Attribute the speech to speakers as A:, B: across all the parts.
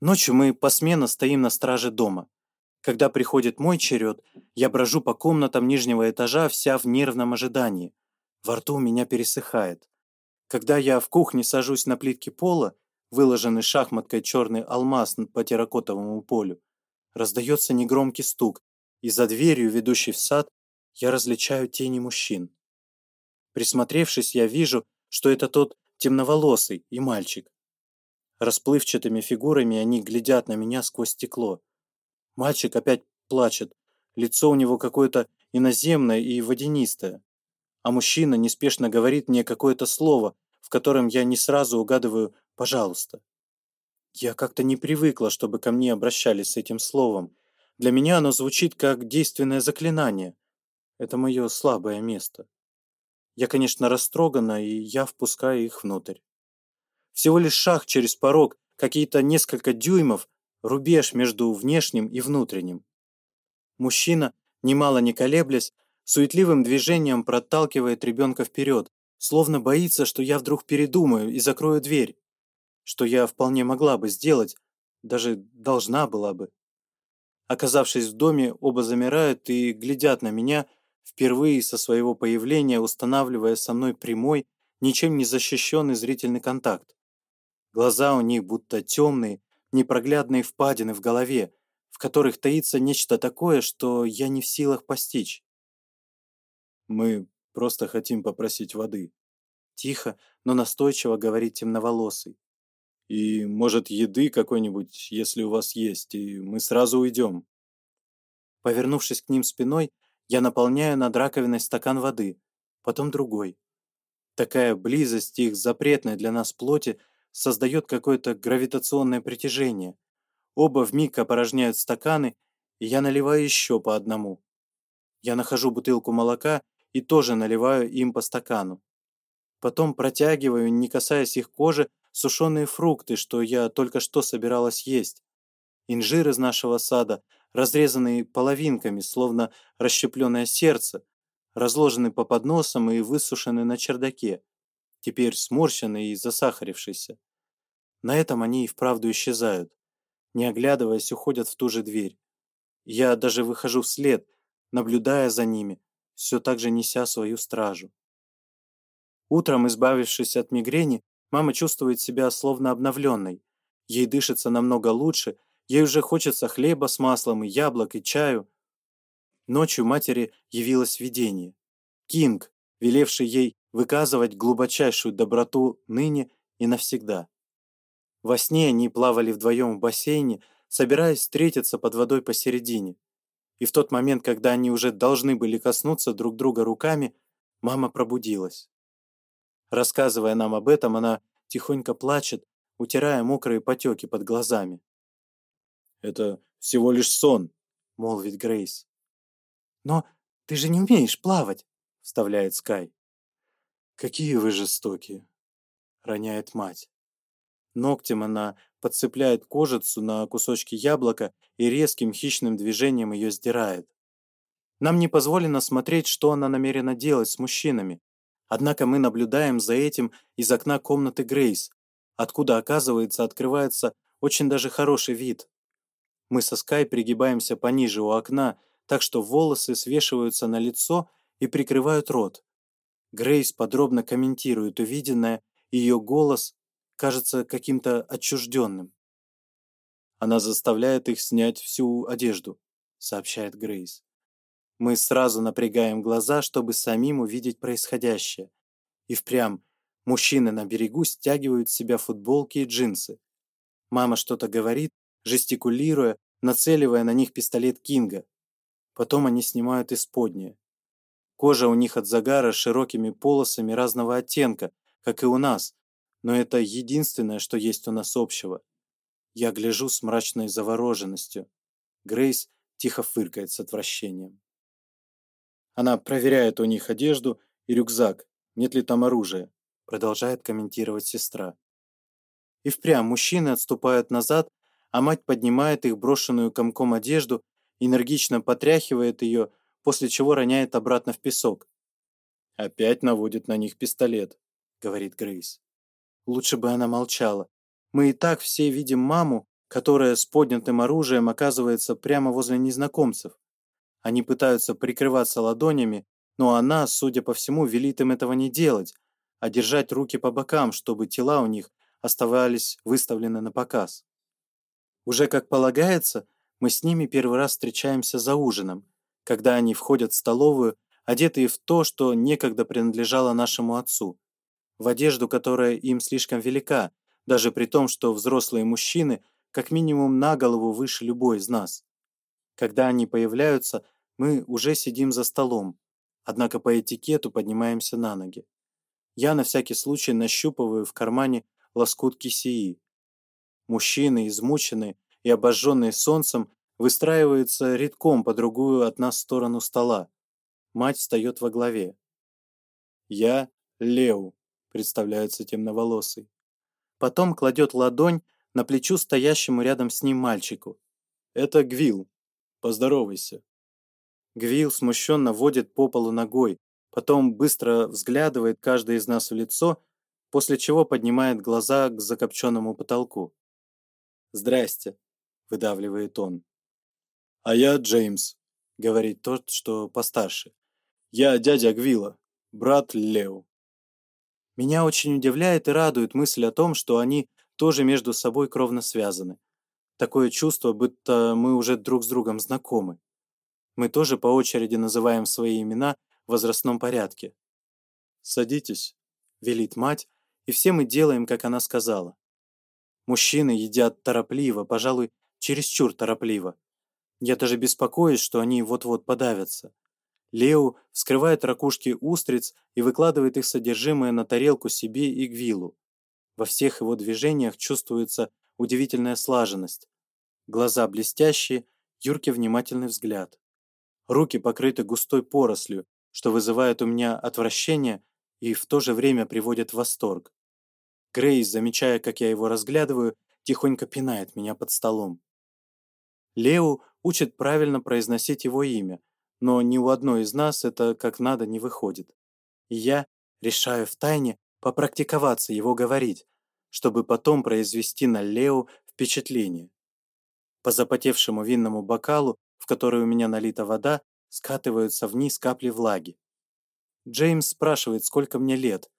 A: Ночью мы посменно стоим на страже дома. Когда приходит мой черед, я брожу по комнатам нижнего этажа, вся в нервном ожидании. Во рту у меня пересыхает. Когда я в кухне сажусь на плитке пола, выложенный шахматкой черный алмаз по терракотовому полю, раздается негромкий стук, и за дверью, ведущей в сад, я различаю тени мужчин. Присмотревшись, я вижу, что это тот темноволосый и мальчик. Расплывчатыми фигурами они глядят на меня сквозь стекло. Мальчик опять плачет. Лицо у него какое-то иноземное и водянистое. А мужчина неспешно говорит мне какое-то слово, в котором я не сразу угадываю «пожалуйста». Я как-то не привыкла, чтобы ко мне обращались с этим словом. Для меня оно звучит как действенное заклинание. Это мое слабое место. Я, конечно, растрогана, и я впускаю их внутрь. Всего лишь шаг через порог, какие-то несколько дюймов, рубеж между внешним и внутренним. Мужчина, немало не колеблясь, суетливым движением проталкивает ребенка вперед, словно боится, что я вдруг передумаю и закрою дверь, что я вполне могла бы сделать, даже должна была бы. Оказавшись в доме, оба замирают и глядят на меня, впервые со своего появления устанавливая со мной прямой, ничем не защищенный зрительный контакт. Глаза у них будто темные, непроглядные впадины в голове, в которых таится нечто такое, что я не в силах постичь. «Мы просто хотим попросить воды», — тихо, но настойчиво говорит темноволосый. «И, может, еды какой-нибудь, если у вас есть, и мы сразу уйдем». Повернувшись к ним спиной, я наполняю над раковиной стакан воды, потом другой. Такая близость их запретной для нас плоти — создает какое-то гравитационное притяжение. Оба вмиг опорожняют стаканы, и я наливаю еще по одному. Я нахожу бутылку молока и тоже наливаю им по стакану. Потом протягиваю, не касаясь их кожи, сушеные фрукты, что я только что собиралась есть. Инжир из нашего сада, разрезанный половинками, словно расщепленное сердце, разложены по подносам и высушены на чердаке теперь сморщенный и засахарившийся. На этом они и вправду исчезают. Не оглядываясь, уходят в ту же дверь. Я даже выхожу вслед, наблюдая за ними, все так же неся свою стражу. Утром, избавившись от мигрени, мама чувствует себя словно обновленной. Ей дышится намного лучше, ей уже хочется хлеба с маслом и яблок и чаю. Ночью матери явилось видение. Кинг, велевший ей выказывать глубочайшую доброту ныне и навсегда. Во сне они плавали вдвоем в бассейне, собираясь встретиться под водой посередине. И в тот момент, когда они уже должны были коснуться друг друга руками, мама пробудилась. Рассказывая нам об этом, она тихонько плачет, утирая мокрые потеки под глазами. «Это всего лишь сон», — молвит Грейс. «Но ты же не умеешь плавать», — вставляет Скай какие вы жестокие!» — роняет мать. Ногтем она подцепляет кожицу на кусочки яблока и резким хищным движением ее сдирает. Нам не позволено смотреть, что она намерена делать с мужчинами. Однако мы наблюдаем за этим из окна комнаты Грейс, откуда, оказывается, открывается очень даже хороший вид. Мы со Скай пригибаемся пониже у окна, так что волосы свешиваются на лицо и прикрывают рот. Грейс подробно комментирует увиденное, ее голос кажется каким-то отчужденным. Она заставляет их снять всю одежду, сообщает Грейс. Мы сразу напрягаем глаза, чтобы самим увидеть происходящее. И впрямь, мужчины на берегу стягивают с себя футболки и джинсы. Мама что-то говорит, жестикулируя, нацеливая на них пистолет Кинга. Потом они снимают исподнее. Кожа у них от загара широкими полосами разного оттенка, как и у нас, но это единственное, что есть у нас общего. Я гляжу с мрачной завороженностью. Грейс тихо фыркает с отвращением. Она проверяет у них одежду и рюкзак, нет ли там оружия, продолжает комментировать сестра. И впрямь мужчины отступают назад, а мать поднимает их брошенную комком одежду, энергично потряхивает ее, после чего роняет обратно в песок. «Опять наводит на них пистолет», — говорит Грейс. «Лучше бы она молчала. Мы и так все видим маму, которая с поднятым оружием оказывается прямо возле незнакомцев. Они пытаются прикрываться ладонями, но она, судя по всему, велит им этого не делать, а держать руки по бокам, чтобы тела у них оставались выставлены на показ. Уже как полагается, мы с ними первый раз встречаемся за ужином, когда они входят в столовую, одетые в то, что некогда принадлежало нашему отцу, в одежду, которая им слишком велика, даже при том, что взрослые мужчины как минимум на голову выше любой из нас. Когда они появляются, мы уже сидим за столом, однако по этикету поднимаемся на ноги. Я на всякий случай нащупываю в кармане лоскутки кисии. Мужчины, измученные и обожженные солнцем, выстраивается редком по другую от нас сторону стола. Мать встает во главе. «Я Лео», — представляется темноволосый. Потом кладет ладонь на плечо стоящему рядом с ним мальчику. «Это Гвил. Поздоровайся». Гвил смущенно водит по полу ногой, потом быстро взглядывает каждый из нас в лицо, после чего поднимает глаза к закопченному потолку. «Здрасте», — выдавливает он. А я Джеймс, говорит тот, что постарше. Я дядя Гвила, брат Лео. Меня очень удивляет и радует мысль о том, что они тоже между собой кровно связаны. Такое чувство, будто мы уже друг с другом знакомы. Мы тоже по очереди называем свои имена в возрастном порядке. «Садитесь», — велит мать, и все мы делаем, как она сказала. Мужчины едят торопливо, пожалуй, чересчур торопливо. Я даже беспокоюсь, что они вот-вот подавятся. Лео вскрывает ракушки устриц и выкладывает их содержимое на тарелку себе и Гвилу. Во всех его движениях чувствуется удивительная слаженность. Глаза блестящие, Юрке внимательный взгляд. Руки покрыты густой порослью, что вызывает у меня отвращение и в то же время приводит в восторг. Грейс, замечая, как я его разглядываю, тихонько пинает меня под столом. Лео учит правильно произносить его имя, но ни у одной из нас это как надо не выходит. И я решаю втайне попрактиковаться его говорить, чтобы потом произвести на Лео впечатление. По запотевшему винному бокалу, в который у меня налита вода, скатываются вниз капли влаги. Джеймс спрашивает, сколько мне лет.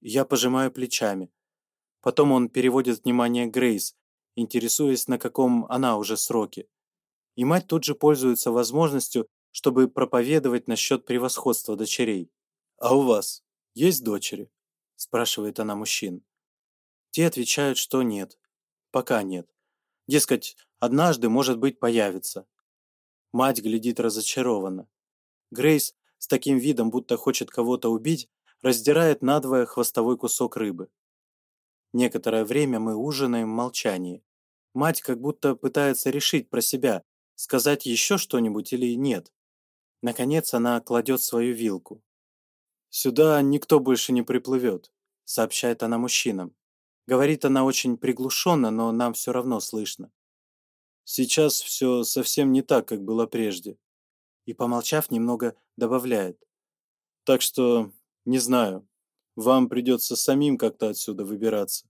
A: Я пожимаю плечами. Потом он переводит внимание Грейс, интересуясь, на каком она уже сроке и мать тут же пользуется возможностью, чтобы проповедовать насчет превосходства дочерей. «А у вас есть дочери?» – спрашивает она мужчин. Те отвечают, что нет. Пока нет. Дескать, однажды, может быть, появится. Мать глядит разочарованно. Грейс с таким видом, будто хочет кого-то убить, раздирает надвое хвостовой кусок рыбы. Некоторое время мы ужинаем в молчании. Мать как будто пытается решить про себя, сказать еще что-нибудь или нет. Наконец она кладет свою вилку. «Сюда никто больше не приплывет», — сообщает она мужчинам. Говорит она очень приглушенно, но нам все равно слышно. «Сейчас все совсем не так, как было прежде». И, помолчав, немного добавляет. «Так что, не знаю, вам придется самим как-то отсюда выбираться».